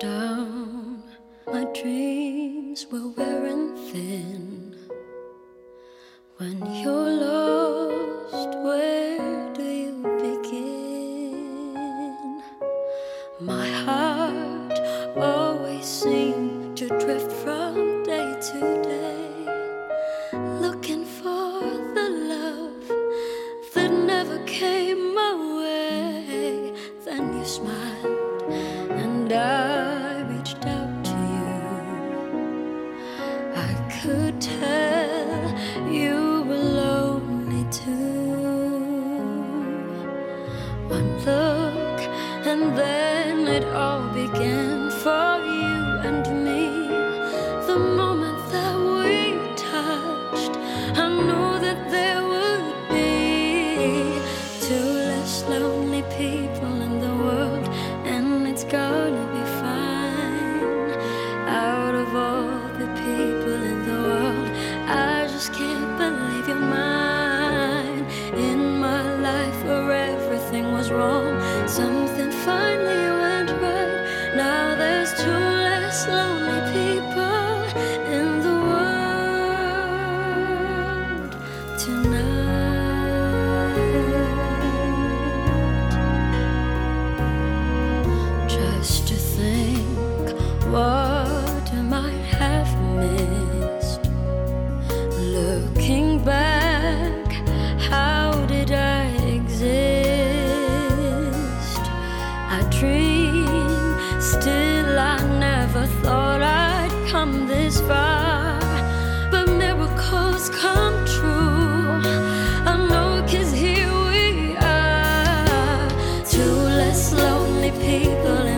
down. My dreams were wearing thin. When you're lost, where from day to day, looking for the love that never came my way. Then you smiled, and I reached out to you. I could tell you were lonely too. One look, and then it all began for you and Something finally went right. Now there's two less lonely people in the world tonight. Just to think, what. come this far, but miracles come true. I know, cause here we are, two less lonely people.